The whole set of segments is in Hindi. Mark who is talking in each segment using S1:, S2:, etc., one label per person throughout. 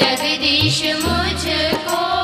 S1: जगदीश मुझको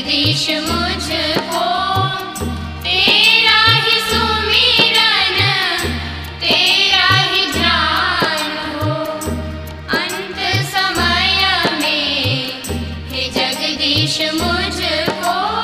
S1: जगदीश मुझको, तेरा ही सुमिरन, तेरा ही ध्यान हो। अंत समय में हे जगदीश मुझको